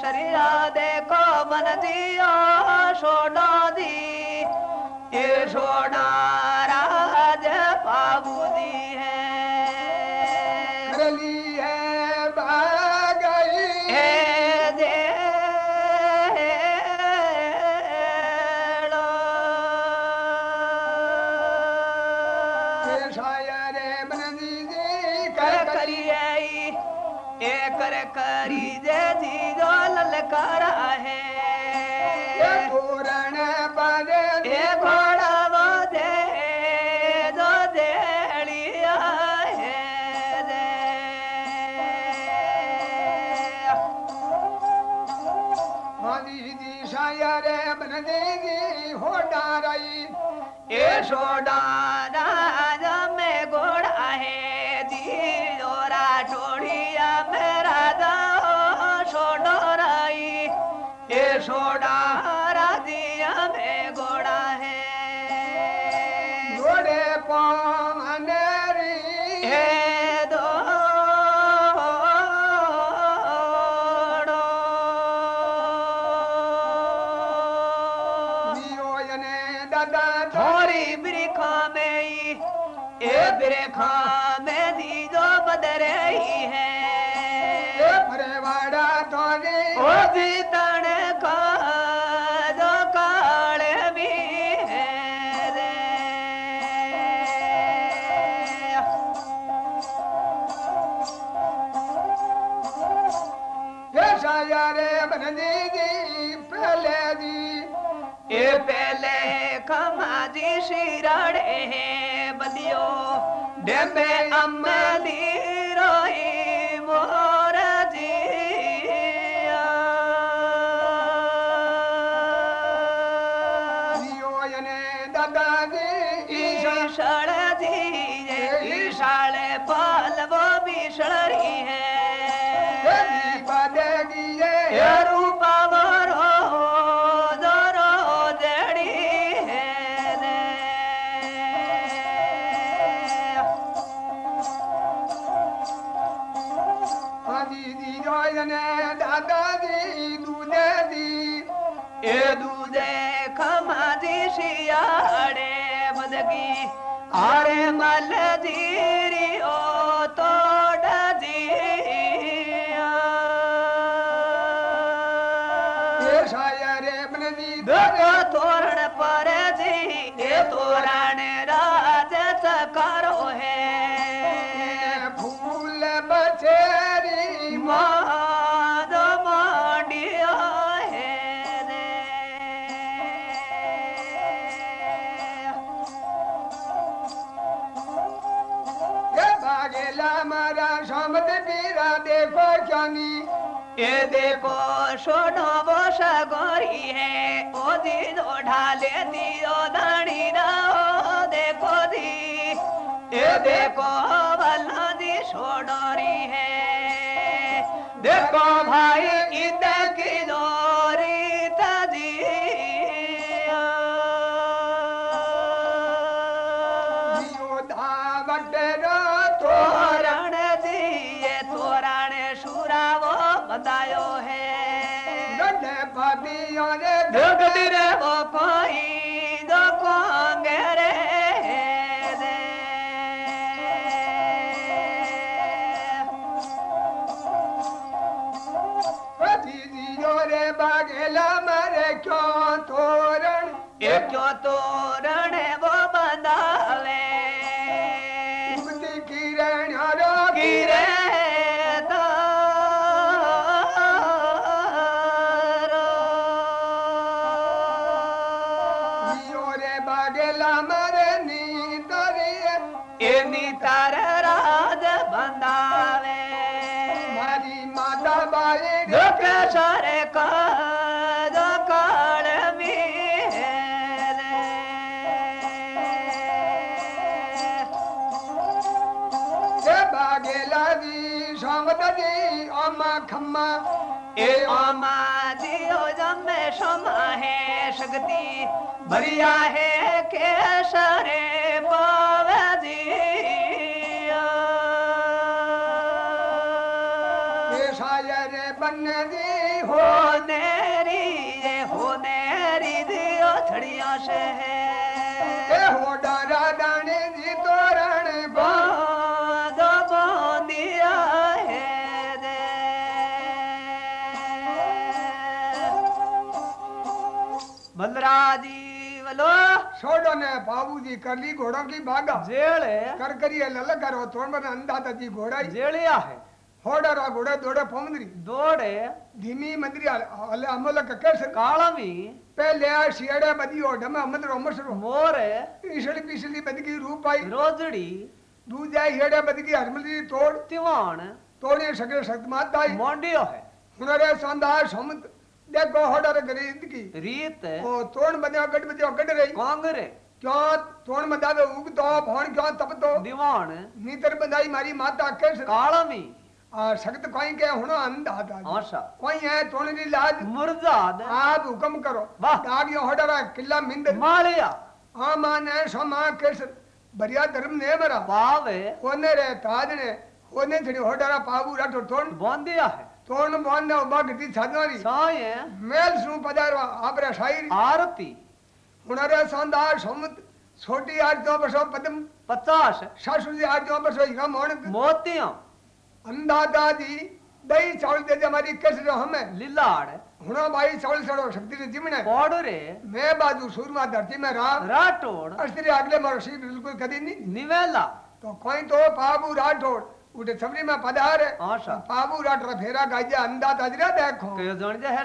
शरिया देखो बन जियो सोडो दी ए सोडा अमली ए देखो सोनो वो सगोरी है ओ दी दो ढाले दियो दानी ना ओ देखो दी ए देखो एक भरिया है। बाबू जी कर ली घोड़ों की बागा जेड़े करकरी लल करो तोड़ अंधा तजी घोड़ा जेड़िया है ಹೋಡರ ಗೋಡ ದೋಡ ಪೊಂದ್ರಿ ದೋಡೆ. ಧಿಮಿ ಮಂದ್ರಿ ಅಲ್ಲ ಅಮಲ ಕಕ್ಕಸ ಕಾಳವಿ ಪೆಲೆ ಶಿಯಡೆ ಬದಿ ಓಡಮ ಅಮಲ ರೊಮ್ಮಸರು ಮೋರೆ. ಇಶಳಿ ಪಿಶಳಿ ಬದಿಗಿ ರೂಪಾಯಿ. ರೋಜಡಿ दूजा हेड़े बदगी हरमली तोड़ तिवान तोड़े सके शक्तमात दाई मोंडियो है हुनरे संदा समुद देखो होडर गरीब की रीत ओ तोड़ बने गड बजे गड रही कांगरे क्यों तोड़ मदावे उगतो भौण क्यों तपतो दिवाण। नीतर बंधाई मारी माता केस काळमी आ सख्त कोई के हुनो अंधा आशा कोई है तोड़नी लाज। मुर्जाद आप हुक्म करो। वाह। दागियो होडरा किला मिंद माळिया आ माने सोमा केस बढ़िया धर्म ने मरा। पावे। ओने रे ताजने ओने छड़ी होडरा पाबू राठो तोड़। बोंदिया है। तोड़ बोन ने उबा गति छादवारी साये मेल सु पधारवा आपरे शायरी आरती। हुनरे संदार समुद छोटी आज तो बसो पदम पचास। सासू जी आज तो बसो हिरा मोण मोतिया। अंदादा जी दही चावल दे दे हमारी केस रो हमें लिलाड़। हुनो भाई चावल सड़ो शक्ति रे जिमने कोडरे मैं बाजू सूरमा धरती में राम राठोड़। अस्त्री अगले मारो सी बिल्कुल कदी नहीं निवेला। तो कोई तो पाबू राठौड़। उठे सबरी में पधार। आशा। पाबू राठौड़ फेरा गाजा अंदा तजरा देखो। कयो जण जे है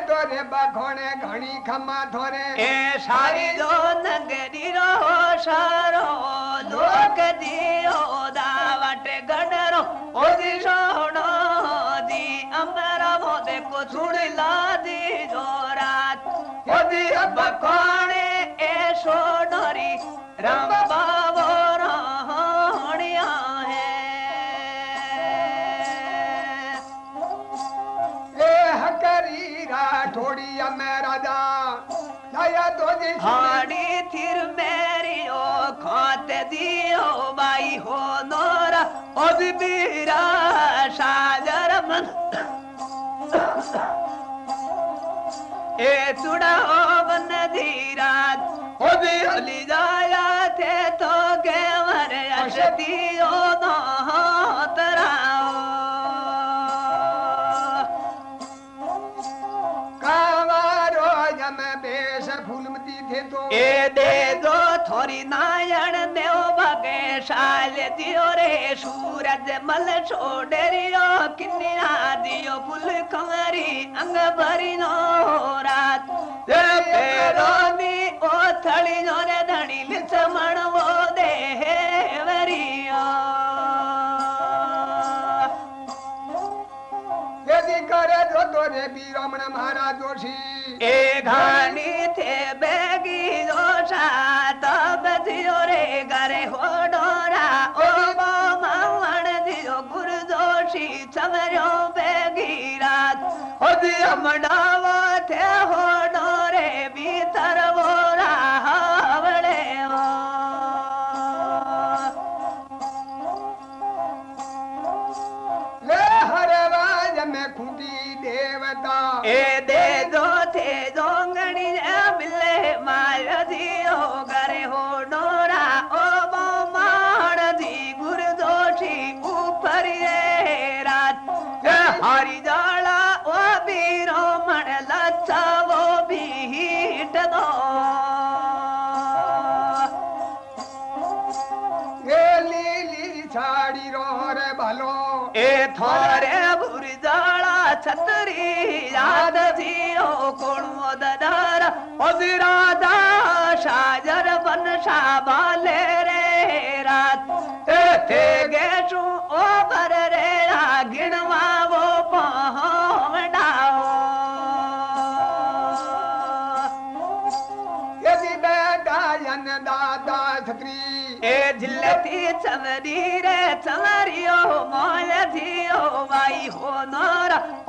बरियो ने तोरे बखोने घणी खमा थोरे ए सारी जो नगरी रो सारो लोक दियो दावट गडरो ओ दी सोनो दी अमरा मोदे को छुड़ला दी जोरात ओ दी अब कोणे बीरा साजर मन। ए चुड़ा बन धीराज ओ बीर चली जाया थे तो के मर अशतियो दो कावारो जम बेश फूलमती थे तो। ए दे दो थोड़ी भगे शाल दियो रे सूरज मल छोड़रियो किन्या दियो फुल कंवरी अंग भरी नो रात। पेरो नी ओ थड़ी नो रे धणी लिचमण वो दे वरियो। यदि करे तो रे बीरमण महाराज जोशी। ए घानी थे बेगी मडावा थे हो डोरे भीतर वो रावड़े वो। ले हरवाज में खूंटी देवता। ए दे यादि थियो छा भर रेरा गिण वार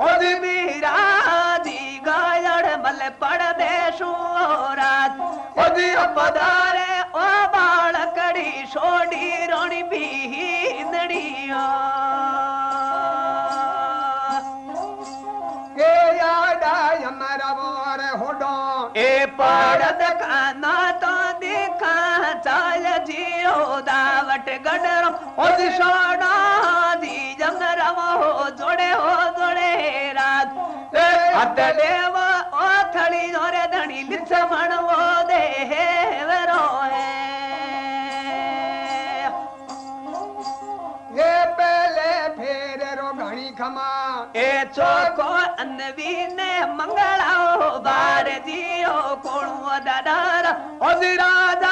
ओद बीरा जी गायड़ मल पड़ देशु रात ओद पदारे ओ बाळ कड़ी सोडी रोणी भी हिंदड़ियो के याडा यमरा मोर ए पड़द गडरो ओद सोडा दी जम रमो जोड़े हो जोड़े रात। हत देव ओ थड़ी जोरे धणी लिच मणवो दे वरो ये पहले फेर रो घणी खमा। ए चोको अनवी ने मंगलाओ बार जियो कोणो ददार। ओद राजा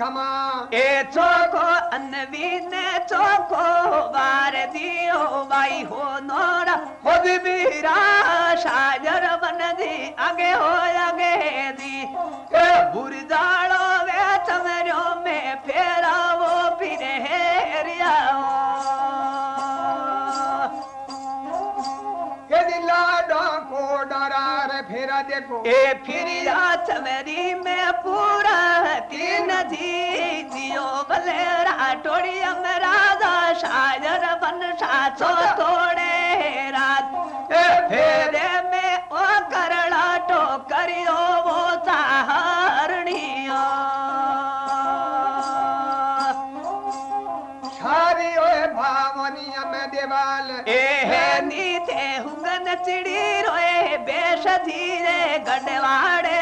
खमा ए चोको अनवीने चोको बार दियो बाई हो नोरा। खुद बीरा साजर बन दी आगे हो आगे दी। बुरदाड़ो वे में फेरा देखो ए फिरिया चमरी में पूरा तीन जी जियो बलेरा टोड़ी राजा शायर बन साचो तोड़े रात। ए फेरे? में ओ करड़ा टो करियो वो चाहरणिया देवाल। ए है नीचे हुंगन चिड़ी धीरे गडवाड़े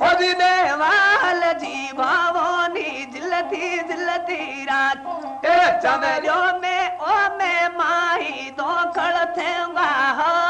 खुद देवाल जी भावोनी जिलती जिलती रात। चमरियो में, ओ में माही दो खड़ थेंगा। हालियो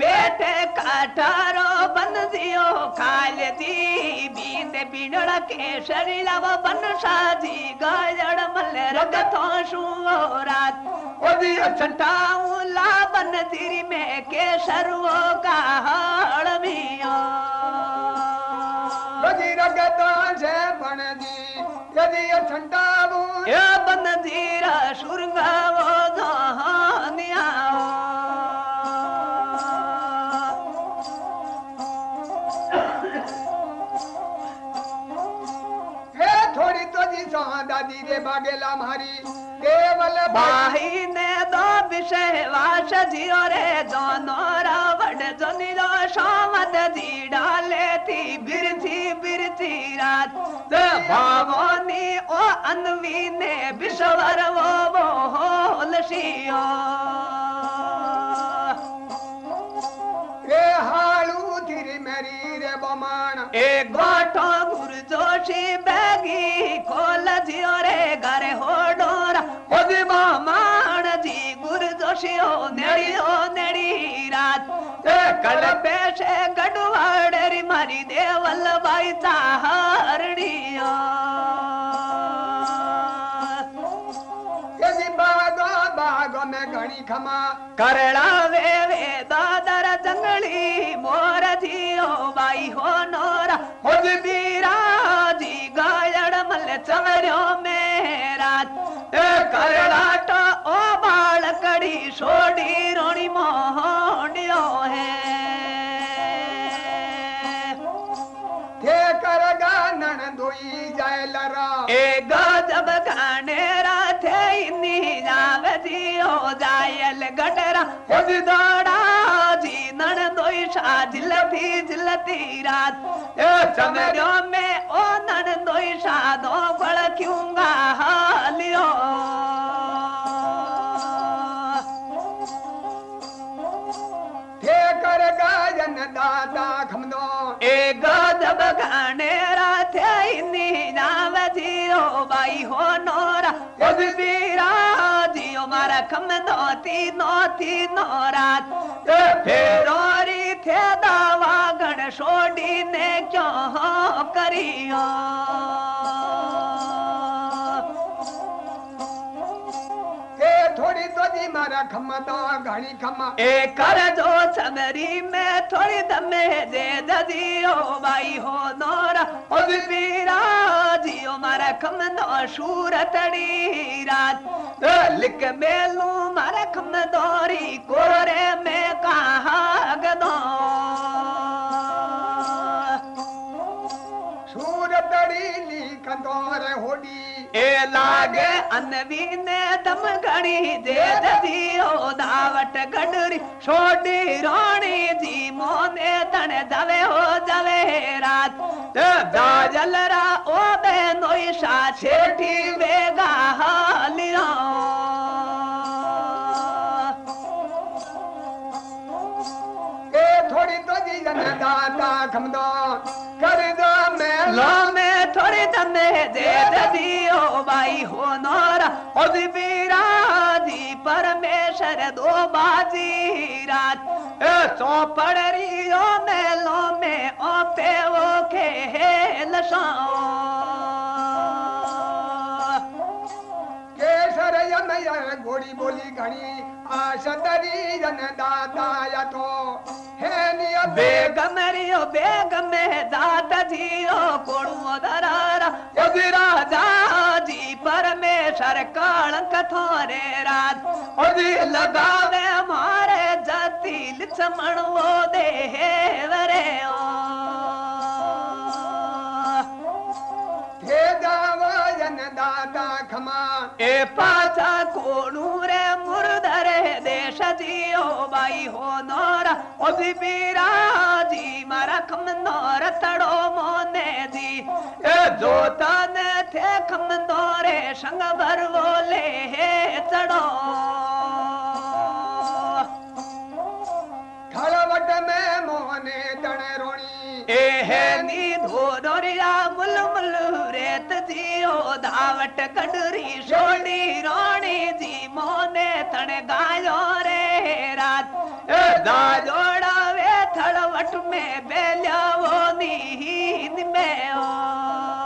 पेट काठारो बन दियो काल दी बींद बिनड़ के शरीर वो बन साजी गाजड़ मल रग तो रात ओदी छटाऊ ला बन दिरी में के सरवो का हाड़ मिया यदि रगता से बन दी यदि ठंडाबू ए बन धीरा सुरंगा दादी रे मारी केवल बाही ने दो विषय वास जियो रे दोनों रावण जोनी दो सोमत जी डाले थी बिरथी बिरथी रात। भावोनी ओ अनवी ने विश्वर वो वो होलसियो रे हालू थिरी मेरी रे बमान ए गोठो गुरु जोशी बैगी खोल जियो रे डोरा ओदी माण जी गुरु जोशी ओ नेड़ी रात। कल पेशे गडवाड़री मारी देवल बाई चाहरणिया बागो बागो में घणी खमा। करड़ा वे वे दादर जंगली मोर जियो बाई हो नोरा। बीरा जी गायड़ मल चवरियो मेरा तो ओ बाल कड़ी सोडी रोणी मोहनियो है थे करगा नन धोई जाए लरा। ए गजब गाने राथे इन्नी जाव जियो जायल गटरा। खुद दौड़ा जी नन दोई शा जिलती जिलती रात ए चमरियो में ओ नन दोई शा दो बड़ क्योंगा गजब गाने राथे इन्नी जाव जियो बाई हो नोरा खुद बीरा जियो मारा खम नोती नोती नोरात ए फेरोरी थे दावा तो जी मारा खमदो घणी खमा ए कर जो चमरी में थोड़ी दमे दे दियो बाई हो नोरा। खुद बीरा जियो मारा खम नो शूर तड़ी रात लिख मेलू मारा खम दोरी कोरे में कहा गदो। सूर तड़ी ली कंदोर होडी ए लागे अनवी ने दम घड़ी दे दियो दावट गडरी छोड़ी रोणी जी मोने तने दवे हो जवे रात दाजल रा ओ बे नोई सा छेठी वेगा हालियो ए थोड़ी तो जी जन दादा खमदो नोरा खुद परमेश्वर दो बाजी रात। ए सो पड़रियो में ओ पे वो खेल केसर यम यर घोड़ी बोली घणी आश तरी जन दादा या तो है निय बेगम रियो बेगम दादा जियो कोड़ुओ दरारा। यदि राजा जी परमेश्वर कालंक थोरे रात यदि लगावे। मारे जातील लिचमण वो देवरे ओ। जन दादा खमा। ए पाचा कोणू रे मुरदरे देश जियो बाई हो नोरा। ओदी बीरा जी मारा खम नोर तड़ो मोने जी। ए जोता ने थे खमदोरे संग भर बोले हे चढ़ो खड़वट में मोहने तणे रोणी। ए है नी धोडोरिया मुल मुल रेत जियो धावट कटरी सोनी रोणी जी मोने तण गायो रे रात। दा जोड़ा वे थड़वट में बेलिया वो नी में ओ